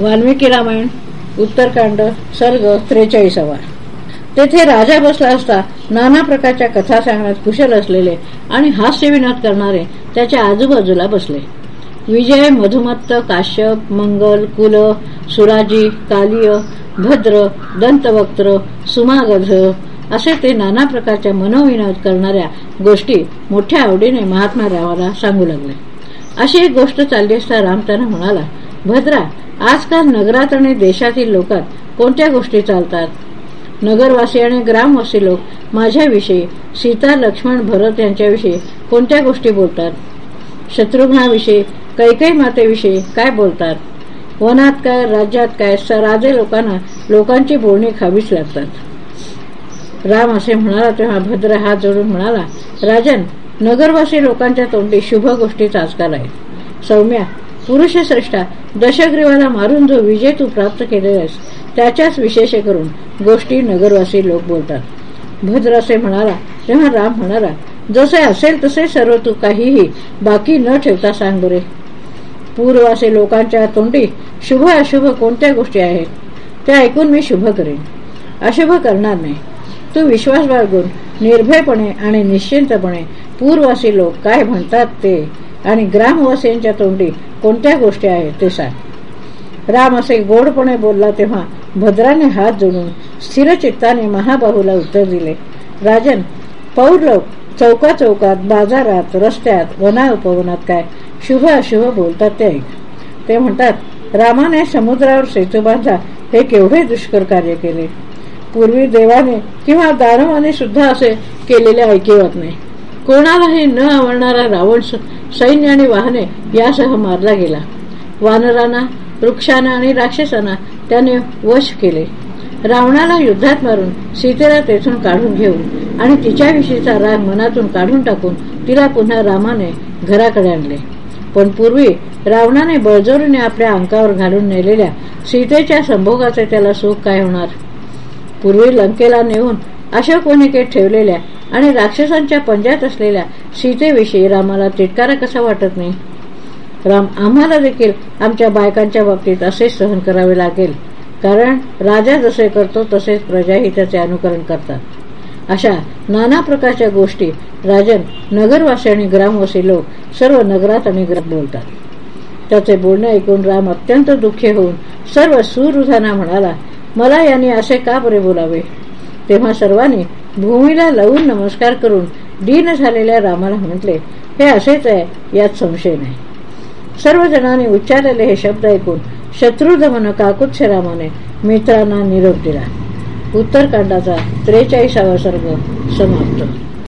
वाल्मिकी रामायण उत्तरकांड सर्ग त्रेचाळीसावा. तेथे राजा बसला असता नाना प्रकारच्या कथा सांगण्यात कुशल असलेले आणि हास्य विनोद करणारे त्याच्या आजूबाजूला बसले. विजय मधुमत्त काश्यप मंगल कुल सुराजी कालिय भद्र दंतवक्त्र सुमागध असे ते नाना प्रकारच्या मनोविनोद करणाऱ्या गोष्टी मोठ्या आवडीने महात्मा रावाला सांगू लागले. अशी एक गोष्ट चालली असता रामताना म्हणाला भद्रा आजकाल नगरात आणि देशातील लोकात कोणत्या गोष्टी चालतात? नगरवासी आणि ग्रामवासी लोक माझ्याविषयी सीता लक्ष्मण भरत यांच्याविषयी कोणत्या गोष्टी बोलतात? शत्रुघ्नाविषयी कैकई मातेविषयी काय बोलतात? वनात काय राज्यात काय राजे लोकांना लोकांची बोलणी खावीच लागतात. राम असे म्हणाला तेव्हा भद्र हात जोडून म्हणाला राजन नगरवासी लोकांच्या तोंडी शुभ गोष्टीच आजकाल आहेत. सौम्या पुरुषश्रेष्ठा दशग्रीवाला मारून जो विजय तू प्राप्त केलेलास त्याच्याच विशेष करून गोष्टी नगरवासी लोक बोलतात. भद्र असे म्हणाला तेव्हा राम म्हणाला जसे असेल तसे सर्व तू काहीही बाकी न ठेवता सांग बरे. पूर्ववासी लोकांच्या तोंडी शुभ अशुभ कोणत्या गोष्टी आहेत? त्या ऐकून मी शुभ करेन. अशुभ करणार नाही. तू विश्वास बाळगून निर्भयपणे आणि निश्चिंतपणे पूर्वासी लोक काय म्हणतात ते आणि ग्रामवासीयांच्या तोंडी कोणत्या गोष्टी आहेत ते सांग. राम असे गोडपणे बोलला तेव्हा भद्राने हात जोडून स्थिर चित्ताने महाबाहूला उत्तर दिले राजन पौर लोक चौका चौकात बाजारात रस्त्यात वना उपवनात काय शुभ अशुभ बोलतात ते ऐक. ते म्हणतात रामाने समुद्रावर सेतू बांधा हे केवढे दुष्कर कार्य केले. पूर्वी देवाने किंवा दानवाने सुद्धा असे केलेले ऐकिवत नाही. कोणालाही न आवडणारा रावण सैन्य आणि वाहने यासह मारला गेला. वानरांना वृक्षांना आणि राक्षसांना त्याने वश केले. रावणाला युद्धात मारून सीतेला तेथून काढून घेऊन आणि तिच्याविषयीचा राग मनातून काढून टाकून तिला पुन्हा रामाने घराकडे आणले. पण पूर्वी रावणाने बळजोरीने आपल्या अंकावर घालून नेलेल्या सीतेच्या संभोगाचे त्याला सुख काय होणार? पूर्वी लंकेला नेऊन अशोक वनिकेत ठेवलेल्या आणि राक्षसांच्या पंजात असलेल्या सीतेविषयी रामाला तिटकारा कसा वाटत नाही? राम आम्हाला देखील आमच्या बायकांच्या बाबतीत असेच सहन करावे लागेल. कारण राजा जसे करतो तसेच प्रजाही त्याचे अनुकरण करतात. अशा नाना प्रकारच्या गोष्टी राजन नगरवासी आणि ग्रामवासी लोक सर्व नगरात आणि ग्राम बोलतात. त्याचे बोलणे ऐकून राम अत्यंत दुःखी होऊन सर्व सुरुधाना म्हणाला मला यांनी असे का बरे बोलावे? तेव्हा सर्वांनी भूमीला लवून नमस्कार करून दीन झालेल्या रामाला म्हटले हे असेच आहे यात संशय नाही. सर्व जणांनी उच्चारलेले हे शब्द ऐकून शत्रुदमन काकुत्स रामाने मित्रांना निरोप दिला. उत्तरकांडाचा त्रेचाळीसावा सर्ग समाप्त.